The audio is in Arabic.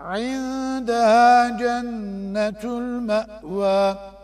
عندها جنة المأوى.